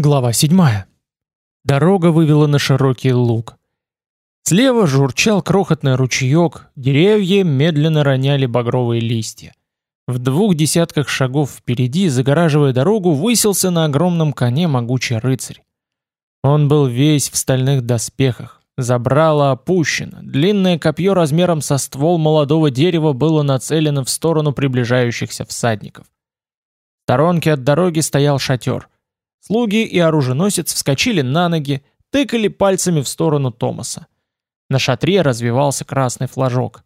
Глава 7. Дорога вывела на широкий луг. Слева журчал крохотный ручеек, деревья медленно роняли багровые листья. В двух десятках шагов впереди, загораживая дорогу, высился на огромном коне могучий рыцарь. Он был весь в стальных доспехах, забрало опущено, длинное копье размером со ствол молодого дерева было нацелено в сторону приближающихся всадников. В сторонке от дороги стоял шатер — Слуги и оруженосец вскочили на ноги, тыкали пальцами в сторону Томаса. На шатре развивался красный флажок.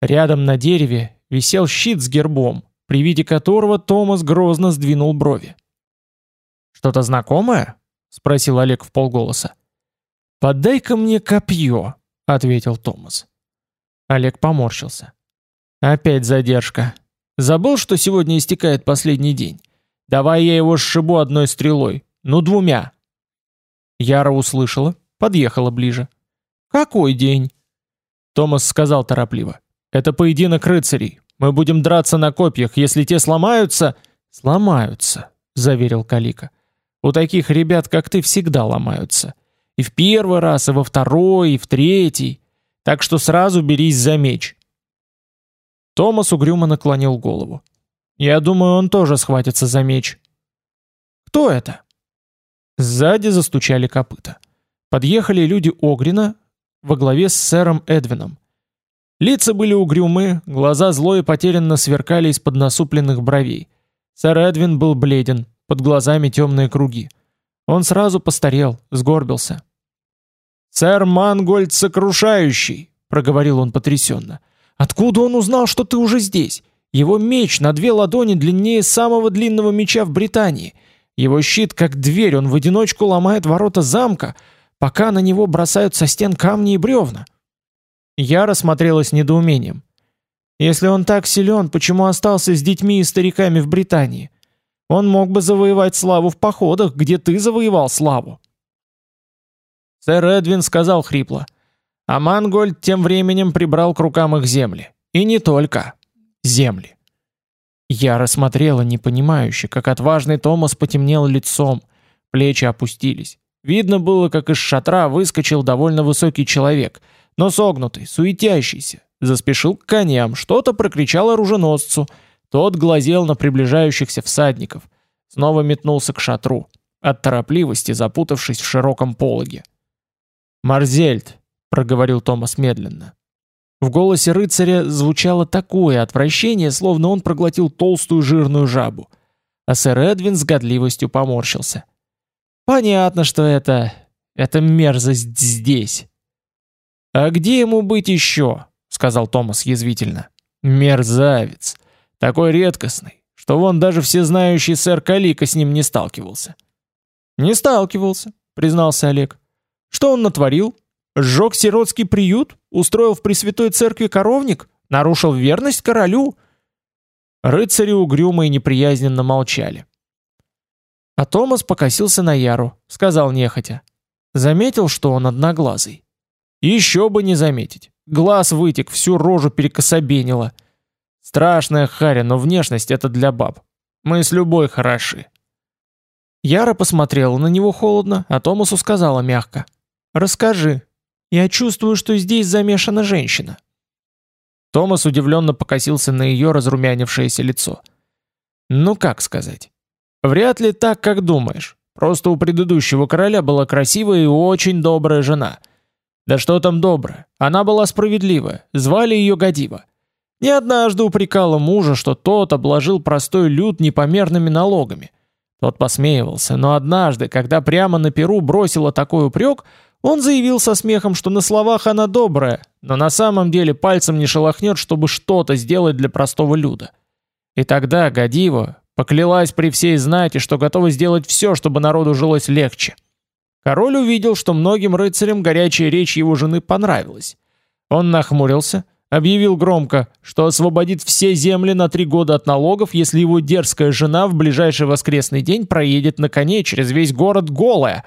Рядом на дереве висел щит с гербом, при виде которого Томас грозно сдвинул брови. «Что-то знакомое?» — спросил Олег в полголоса. «Подай-ка мне копье», — ответил Томас. Олег поморщился. «Опять задержка. Забыл, что сегодня истекает последний день. Давай я его сшибу одной стрелой. Ну, двумя. Яра услышала, подъехала ближе. Какой день? Томас сказал торопливо. Это поединок рыцарей. Мы будем драться на копьях. Если те сломаются... Сломаются, заверил Калика. У таких ребят, как ты, всегда ломаются. И в первый раз, и во второй, и в третий. Так что сразу берись за меч. Томас угрюмо наклонил голову. Я думаю, он тоже схватится за меч. Кто это? Сзади застучали копыта. Подъехали люди Огрина во главе с сэром Эдвином. Лица были угрюмые, глаза зло и потерянно сверкали из-под насупленных бровей. Сэр Эдвин был бледен, под глазами темные круги. Он сразу постарел, сгорбился. «Сэр Мангольд Сокрушающий!» — проговорил он потрясенно. «Откуда он узнал, что ты уже здесь? Его меч на две ладони длиннее самого длинного меча в Британии. Его щит как дверь, он в одиночку ломает ворота замка, пока на него бросают со стен камни и бревна. Я рассмотрелась недоумением. Если он так силен, почему остался с детьми и стариками в Британии? Он мог бы завоевать славу в походах, где ты завоевал славу. Сэр Эдвин сказал хрипло. А Мангольд тем временем прибрал к рукам их земли. И не только земли. Я рассмотрела непонимающе, как отважный Томас потемнел лицом, плечи опустились. Видно было, как из шатра выскочил довольно высокий человек, но согнутый, суетящийся, заспешил к коням, что-то прокричал оруженосцу. Тот глазел на приближающихся всадников, снова метнулся к шатру, от торопливости запутавшись в широком пологе. «Марзельд», — проговорил Томас медленно, в голосе рыцаря звучало такое отвращение, словно он проглотил толстую жирную жабу. А сэр Эдвин с годливостью поморщился. «Понятно, что это... это мерзость здесь». «А где ему быть еще?» — сказал Томас язвительно. «Мерзавец. Такой редкостный, что вон даже всезнающий сэр Калика с ним не сталкивался». «Не сталкивался», — признался Олег. «Что он натворил? Сжег сиротский приют? Устроил в Пресвятой Церкви коровник? Нарушил верность королю?» Рыцари угрюмо и неприязненно молчали. А Томас покосился на Яру, сказал нехотя. Заметил, что он одноглазый. Еще бы не заметить. Глаз вытек, всю рожу перекособенило. Страшная харя, но внешность это для баб. Мы с любой хороши. Яра посмотрела на него холодно, а Томасу сказала мягко. «Расскажи, я чувствую, что здесь замешана женщина». Томас удивленно покосился на ее разрумянившееся лицо. «Ну как сказать? Вряд ли так, как думаешь. Просто у предыдущего короля была красивая и очень добрая жена. Да что там добрая? Она была справедливая, звали ее Гадива. Не однажды упрекала мужа, что тот обложил простой люд непомерными налогами. Тот посмеивался, но однажды, когда прямо на перу бросила такой упрек, он заявил со смехом, что на словах она добрая, но на самом деле пальцем не шелохнет, чтобы что-то сделать для простого люда. И тогда Гадива поклялась при всей знати, что готова сделать все, чтобы народу жилось легче. Король увидел, что многим рыцарям горячая речь его жены понравилась. Он нахмурился, объявил громко, что освободит все земли на три года от налогов, если его дерзкая жена в ближайший воскресный день проедет на коне через весь город голая.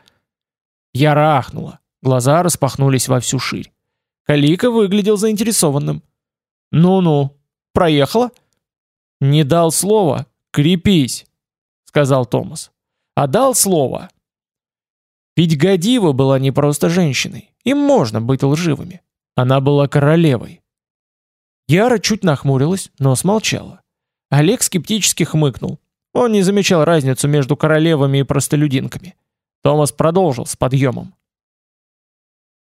Я рахнула. Глаза распахнулись во всю ширь. Калика выглядел заинтересованным. «Ну-ну, проехала?» «Не дал слова, крепись», — сказал Томас. «А дал слово, Ведь Гадива была не просто женщиной, им можно быть лживыми. Она была королевой. Яра чуть нахмурилась, но смолчала. Олег скептически хмыкнул. Он не замечал разницу между королевами и простолюдинками. Томас продолжил с подъемом.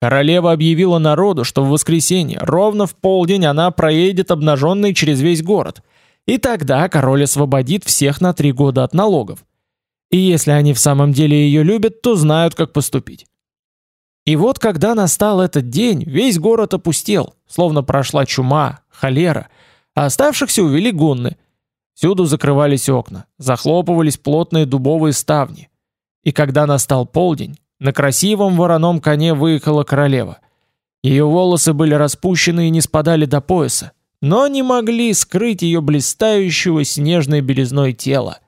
Королева объявила народу, что в воскресенье, ровно в полдень, она проедет обнаженной через весь город. И тогда король освободит всех на три года от налогов. И если они в самом деле ее любят, то знают, как поступить. И вот когда настал этот день, весь город опустел, словно прошла чума, холера, а оставшихся увели гунны. Всюду закрывались окна, захлопывались плотные дубовые ставни. И когда настал полдень, на красивом вороном коне выехала королева. Ее волосы были распущены и не спадали до пояса, но не могли скрыть ее блистающего снежной белизной тела.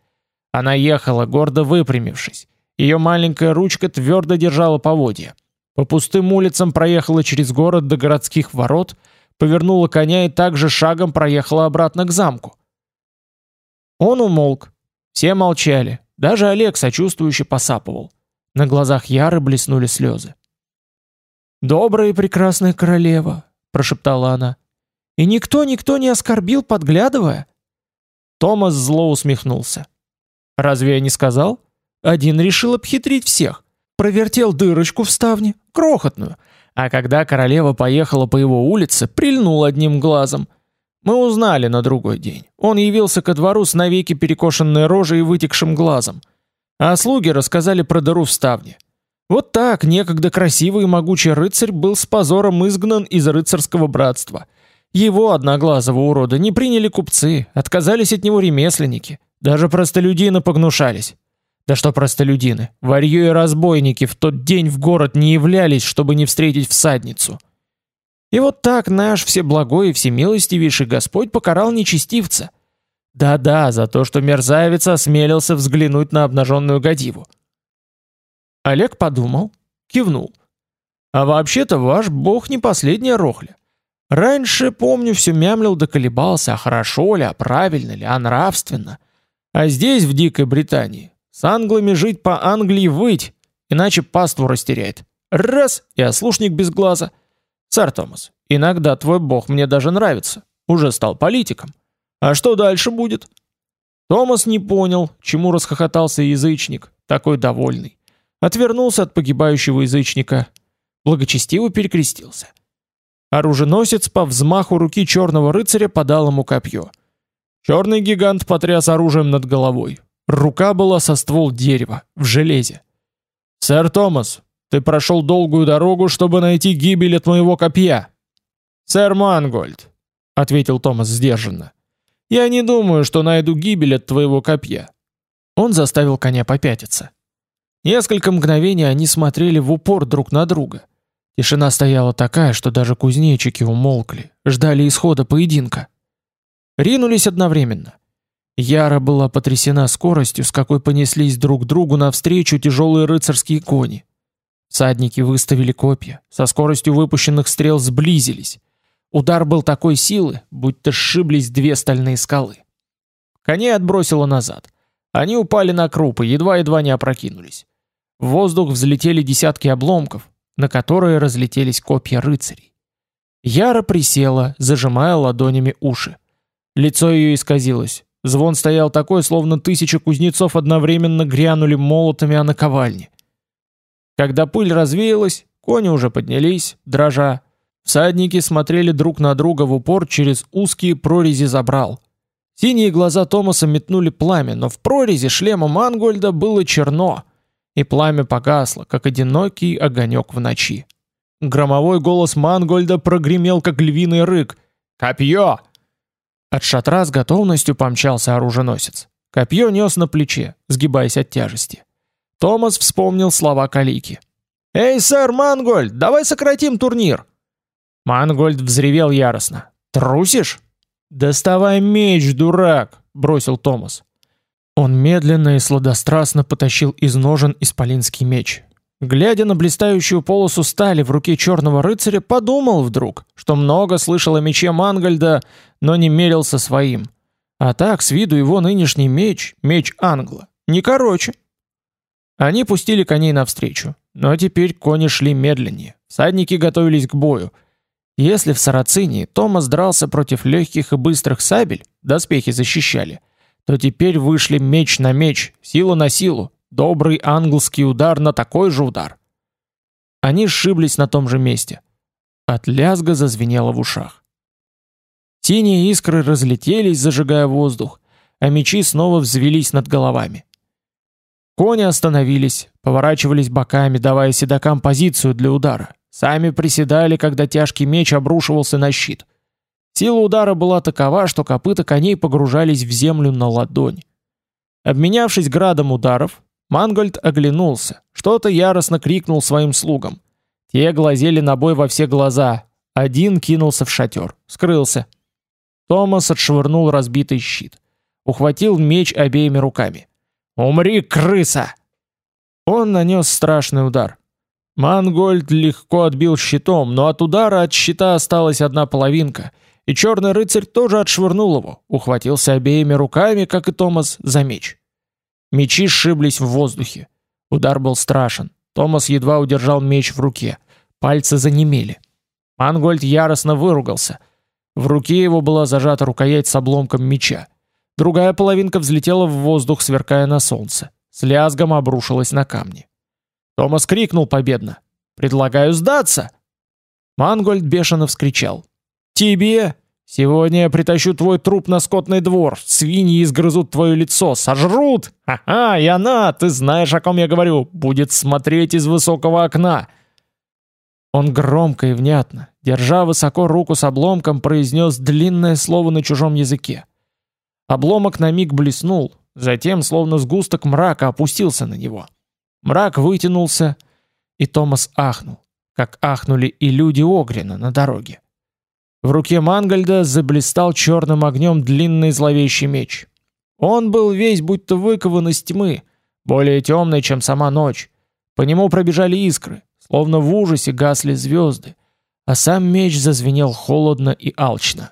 Она ехала, гордо выпрямившись. Ее маленькая ручка твердо держала поводья. По пустым улицам проехала через город до городских ворот, повернула коня и также шагом проехала обратно к замку. Он умолк. Все молчали. Даже Олег сочувствующе посапывал. На глазах Яры блеснули слезы. «Добрая и прекрасная королева», — прошептала она. «И никто-никто не оскорбил, подглядывая?» Томас зло усмехнулся. «Разве я не сказал? Один решил обхитрить всех. Провертел дырочку в ставне, крохотную. А когда королева поехала по его улице, прильнул одним глазом. Мы узнали на другой день. Он явился ко двору с навеки перекошенной рожей и вытекшим глазом. А слуги рассказали про дыру в ставне. Вот так некогда красивый и могучий рыцарь был с позором изгнан из рыцарского братства. Его одноглазого урода не приняли купцы, отказались от него ремесленники, даже простолюдины погнушались. Да что простолюдины, варьё и разбойники в тот день в город не являлись, чтобы не встретить всадницу. И вот так наш всеблагой и всемилостивейший Господь покарал нечестивца — да-да, за то, что мерзавец осмелился взглянуть на обнаженную гадиву. Олег подумал, кивнул. А вообще-то ваш бог не последняя рохля. Раньше, помню, все мямлил да колебался, а хорошо ли, а правильно ли, а нравственно. А здесь, в дикой Британии, с англами жить по Англии выть, иначе паству растеряет. Раз, и ослушник без глаза. Сэр Томас, иногда твой бог мне даже нравится. Уже стал политиком. А что дальше будет? Томас не понял, чему расхохотался язычник, такой довольный. Отвернулся от погибающего язычника, благочестиво перекрестился. Оруженосец по взмаху руки черного рыцаря подал ему копье. Черный гигант потряс оружием над головой. Рука была со ствол дерева, в железе. «Сэр Томас, ты прошел долгую дорогу, чтобы найти гибель от моего копья». «Сэр Мангольд», — ответил Томас сдержанно. Я не думаю, что найду гибель от твоего копья. Он заставил коня попятиться. Несколько мгновений они смотрели в упор друг на друга. Тишина стояла такая, что даже кузнечики умолкли, ждали исхода поединка. Ринулись одновременно. Яра была потрясена скоростью, с какой понеслись друг другу навстречу тяжелые рыцарские кони. Садники выставили копья, со скоростью выпущенных стрел сблизились. Удар был такой силы, будто сшиблись две стальные скалы. Коней отбросило назад. Они упали на крупы, едва-едва не опрокинулись. В воздух взлетели десятки обломков, на которые разлетелись копья рыцарей. Яра присела, зажимая ладонями уши. Лицо ее исказилось. Звон стоял такой, словно тысяча кузнецов одновременно грянули молотами о наковальне. Когда пыль развеялась, кони уже поднялись, дрожа, Всадники смотрели друг на друга в упор через узкие прорези забрал. Синие глаза Томаса метнули пламя, но в прорези шлема Мангольда было черно, и пламя погасло, как одинокий огонек в ночи. Громовой голос Мангольда прогремел, как львиный рык. «Копье!» От шатра с готовностью помчался оруженосец. Копье нес на плече, сгибаясь от тяжести. Томас вспомнил слова Калики. «Эй, сэр Мангольд, давай сократим турнир!» Мангольд взревел яростно. «Трусишь?» «Доставай меч, дурак!» — бросил Томас. Он медленно и сладострастно потащил из ножен исполинский меч. Глядя на блистающую полосу стали в руке черного рыцаря, подумал вдруг, что много слышал о мече Мангольда, но не мерился своим. А так, с виду его нынешний меч, меч Англа, не короче. Они пустили коней навстречу, но теперь кони шли медленнее, всадники готовились к бою. Если в Сарацинии Томас дрался против легких и быстрых сабель, доспехи защищали, то теперь вышли меч на меч, сила на силу, добрый английский удар на такой же удар. Они сшиблись на том же месте. От лязга зазвенело в ушах. Синие искры разлетелись, зажигая воздух, а мечи снова взвелись над головами. Кони остановились, поворачивались боками, давая седокам позицию для удара. Сами приседали, когда тяжкий меч обрушивался на щит. Сила удара была такова, что копыта коней погружались в землю на ладонь. Обменявшись градом ударов, Мангольд оглянулся, что-то яростно крикнул своим слугам. Те глазели на бой во все глаза. Один кинулся в шатер, скрылся. Томас отшвырнул разбитый щит. Ухватил меч обеими руками. «Умри, крыса!» Он нанес страшный удар. Мангольд легко отбил щитом, но от удара от щита осталась одна половинка, и черный рыцарь тоже отшвырнул его, ухватился обеими руками, как и Томас, за меч. Мечи сшиблись в воздухе. Удар был страшен. Томас едва удержал меч в руке. Пальцы занемели. Мангольд яростно выругался. В руке его была зажата рукоять с обломком меча. Другая половинка взлетела в воздух, сверкая на солнце. С лязгом обрушилась на камни. Томас крикнул победно. «Предлагаю сдаться!» Мангольд бешено вскричал. «Тебе? Сегодня я притащу твой труп на скотный двор. Свиньи изгрызут твое лицо, сожрут. Ха-ха, и она, ты знаешь, о ком я говорю, будет смотреть из высокого окна. Он громко и внятно, держа высоко руку с обломком, произнес длинное слово на чужом языке. Обломок на миг блеснул, затем, словно сгусток мрака, опустился на него. Мрак вытянулся, и Томас ахнул, как ахнули и люди Огрина на дороге. В руке Мангальда заблистал черным огнем длинный зловещий меч. Он был весь будто выкован из тьмы, более темный, чем сама ночь. По нему пробежали искры, словно в ужасе гасли звезды, а сам меч зазвенел холодно и алчно.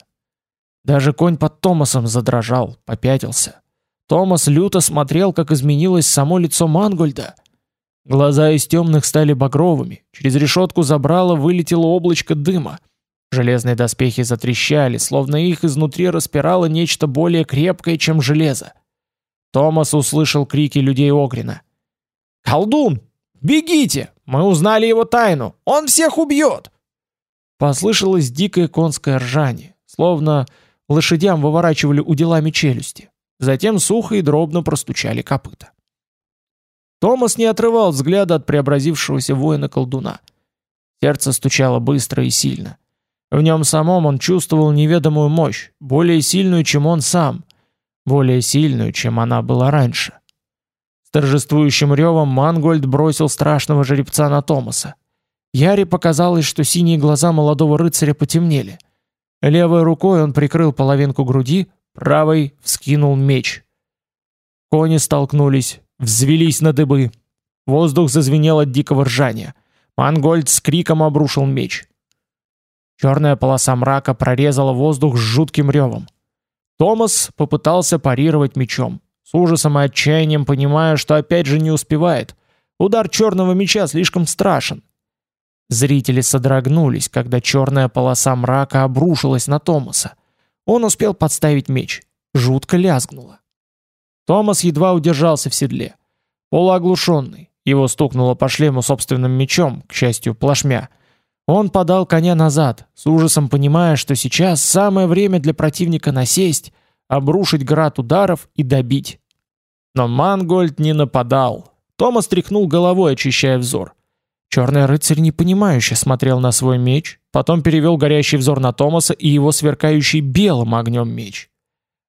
Даже конь под Томасом задрожал, попятился. Томас люто смотрел, как изменилось само лицо Мангольда. Глаза из темных стали багровыми, через решетку забрала вылетело облачко дыма. Железные доспехи затрещали, словно их изнутри распирало нечто более крепкое, чем железо. Томас услышал крики людей Огрина. «Колдун! Бегите! Мы узнали его тайну! Он всех убьет!» Послышалось дикое конское ржание, словно лошадям выворачивали уделами челюсти. Затем сухо и дробно простучали копыта. Томас не отрывал взгляда от преобразившегося воина-колдуна. Сердце стучало быстро и сильно. В нем самом он чувствовал неведомую мощь, более сильную, чем он сам, более сильную, чем она была раньше. С торжествующим ревом Мангольд бросил страшного жеребца на Томаса. Яре показалось, что синие глаза молодого рыцаря потемнели. Левой рукой он прикрыл половинку груди, правой вскинул меч. Кони столкнулись, взвелись на дыбы. Воздух зазвенел от дикого ржания. Мангольд с криком обрушил меч. Черная полоса мрака прорезала воздух с жутким ревом. Томас попытался парировать мечом, с ужасом и отчаянием понимая, что опять же не успевает. Удар черного меча слишком страшен. Зрители содрогнулись, когда черная полоса мрака обрушилась на Томаса. Он успел подставить меч. Жутко лязгнуло. Томас едва удержался в седле. Полуоглушенный. Его стукнуло по шлему собственным мечом, к счастью, плашмя. Он подал коня назад, с ужасом понимая, что сейчас самое время для противника насесть, обрушить град ударов и добить. Но Мангольд не нападал. Томас тряхнул головой, очищая взор. Черный рыцарь непонимающе смотрел на свой меч, потом перевел горящий взор на Томаса и его сверкающий белым огнем меч.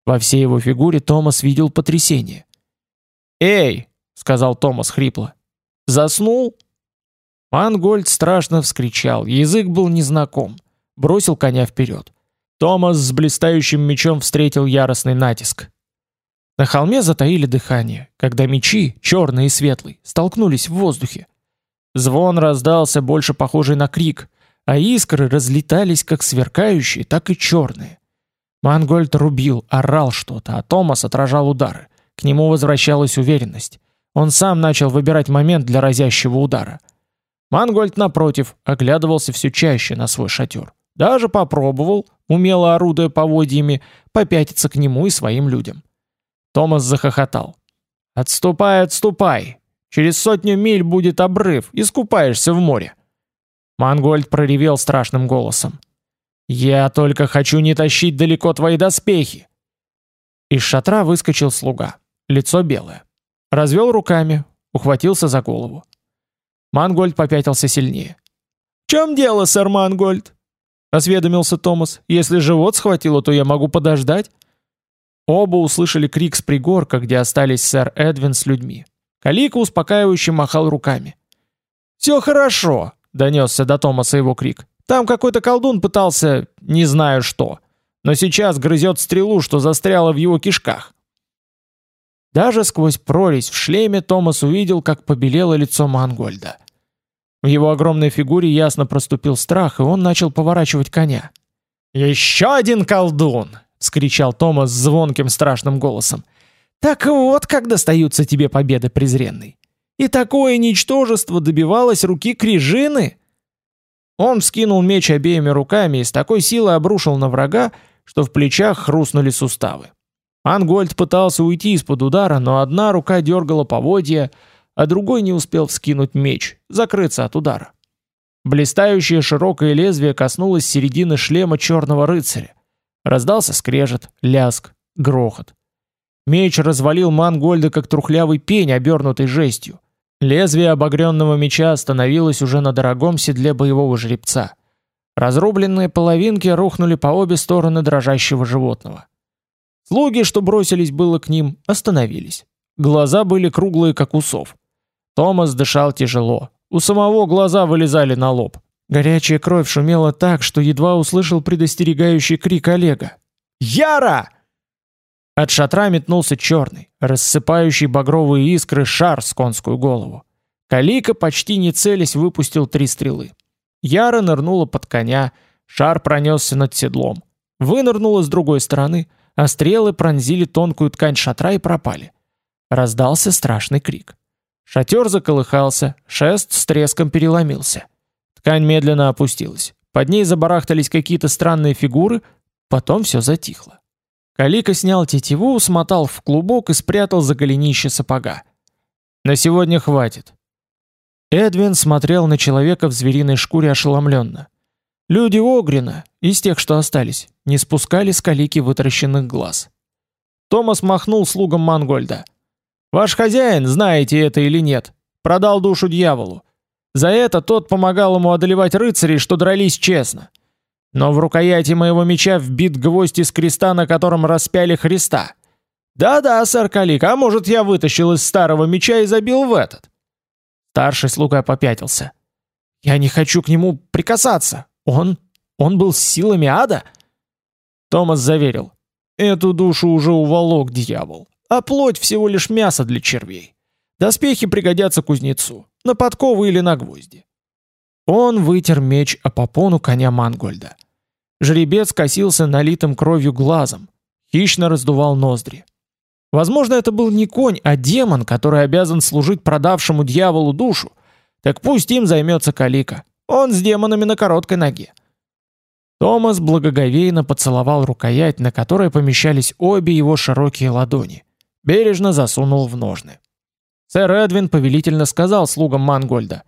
Во всей его фигуре Томас видел потрясение. «Эй!» — сказал Томас хрипло. «Заснул?» Мангольд страшно вскричал, язык был незнаком. Бросил коня вперед. Томас с блистающим мечом встретил яростный натиск. На холме затаили дыхание, когда мечи, черный и светлый, столкнулись в воздухе. Звон раздался больше похожий на крик, а искры разлетались как сверкающие, так и черные. Мангольд рубил, орал что-то, а Томас отражал удары. К нему возвращалась уверенность. Он сам начал выбирать момент для разящего удара. Мангольд, напротив, оглядывался все чаще на свой шатер. Даже попробовал, умело орудуя поводьями, попятиться к нему и своим людям. Томас захохотал. «Отступай, отступай! Через сотню миль будет обрыв, искупаешься в море!» Мангольд проревел страшным голосом. «Я только хочу не тащить далеко твои доспехи!» Из шатра выскочил слуга, лицо белое. Развел руками, ухватился за голову. Мангольд попятился сильнее. «В чем дело, сэр Мангольд?» — осведомился Томас. «Если живот схватило, то я могу подождать». Оба услышали крик с пригорка, где остались сэр Эдвин с людьми. Калика успокаивающе махал руками. «Все хорошо», — донесся до Томаса его крик. «Там какой-то колдун пытался... не знаю что. Но сейчас грызет стрелу, что застряла в его кишках». Даже сквозь прорезь в шлеме Томас увидел, как побелело лицо Мангольда. В его огромной фигуре ясно проступил страх, и он начал поворачивать коня. «Еще один колдун!» — скричал Томас звонким страшным голосом. «Так вот, как достаются тебе победы, презренный! И такое ничтожество добивалось руки Крижины!» Он вскинул меч обеими руками и с такой силой обрушил на врага, что в плечах хрустнули суставы. Ангольд пытался уйти из-под удара, но одна рука дергала поводья, а другой не успел вскинуть меч, закрыться от удара. Блистающее широкое лезвие коснулось середины шлема черного рыцаря. Раздался скрежет, ляск, грохот. Меч развалил Мангольда, как трухлявый пень, обернутый жестью. Лезвие обогренного меча остановилось уже на дорогом седле боевого жеребца. Разрубленные половинки рухнули по обе стороны дрожащего животного. Слуги, что бросились было к ним, остановились. Глаза были круглые, как усов. Томас дышал тяжело. У самого глаза вылезали на лоб. Горячая кровь шумела так, что едва услышал предостерегающий крик Олега. «Яра!» От шатра метнулся черный, рассыпающий багровые искры шар с конскую голову. Калика, почти не целясь, выпустил три стрелы. Яра нырнула под коня, шар пронесся над седлом. Вынырнула с другой стороны, а стрелы пронзили тонкую ткань шатра и пропали. Раздался страшный крик. Шатер заколыхался, шест с треском переломился. Ткань медленно опустилась. Под ней забарахтались какие-то странные фигуры, потом все затихло. Калика снял тетиву, смотал в клубок и спрятал за голенище сапога. «На сегодня хватит». Эдвин смотрел на человека в звериной шкуре ошеломленно. Люди Огрина, из тех, что остались, не спускали с Калики вытаращенных глаз. Томас махнул слугам Мангольда – Ваш хозяин, знаете это или нет, продал душу дьяволу. За это тот помогал ему одолевать рыцарей, что дрались честно. Но в рукояти моего меча вбит гвоздь из креста, на котором распяли Христа. Да-да, сэр Калик, а может я вытащил из старого меча и забил в этот? Старший слуга попятился. Я не хочу к нему прикасаться. Он... он был с силами ада? Томас заверил. Эту душу уже уволок дьявол а плоть всего лишь мясо для червей. Доспехи пригодятся кузнецу, на подковы или на гвозди. Он вытер меч о попону коня Мангольда. Жеребец косился налитым кровью глазом, хищно раздувал ноздри. Возможно, это был не конь, а демон, который обязан служить продавшему дьяволу душу. Так пусть им займется Калика. Он с демонами на короткой ноге. Томас благоговейно поцеловал рукоять, на которой помещались обе его широкие ладони бережно засунул в ножны. Сэр Эдвин повелительно сказал слугам Мангольда: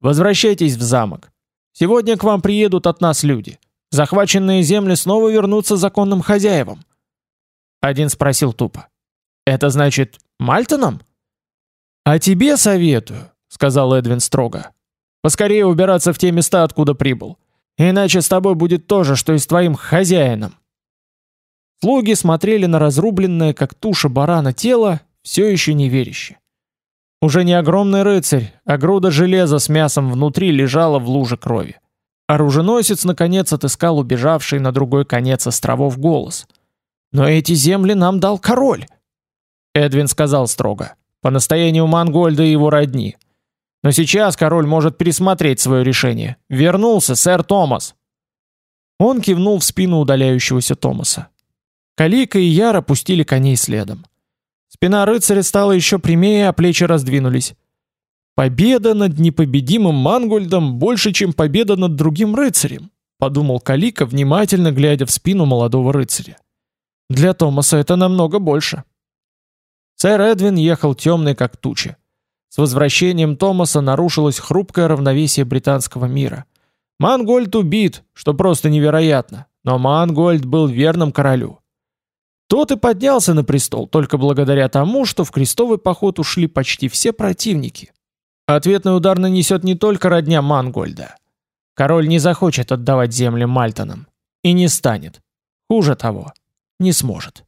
"Возвращайтесь в замок. Сегодня к вам приедут от нас люди. Захваченные земли снова вернутся законным хозяевам". Один спросил тупо: "Это значит Мальтоном?" "А тебе советую", сказал Эдвин строго. "Поскорее убираться в те места, откуда прибыл. Иначе с тобой будет то же, что и с твоим хозяином". Слуги смотрели на разрубленное, как туша барана, тело, все еще не веряще. Уже не огромный рыцарь, а груда железа с мясом внутри лежала в луже крови. Оруженосец наконец отыскал убежавший на другой конец островов голос. «Но эти земли нам дал король!» Эдвин сказал строго, по настоянию Мангольда и его родни. «Но сейчас король может пересмотреть свое решение. Вернулся сэр Томас!» Он кивнул в спину удаляющегося Томаса. Калика и Яра пустили коней следом. Спина рыцаря стала еще прямее, а плечи раздвинулись. Победа над непобедимым Мангольдом больше, чем победа над другим рыцарем, подумал Калика, внимательно глядя в спину молодого рыцаря. Для Томаса это намного больше. Сэр Эдвин ехал темный как туча. С возвращением Томаса нарушилось хрупкое равновесие британского мира. Мангольд убит, что просто невероятно, но Мангольд был верным королю. Тот и поднялся на престол только благодаря тому, что в крестовый поход ушли почти все противники. Ответный удар нанесет не только родня Мангольда. Король не захочет отдавать земли Мальтонам. И не станет. Хуже того, не сможет.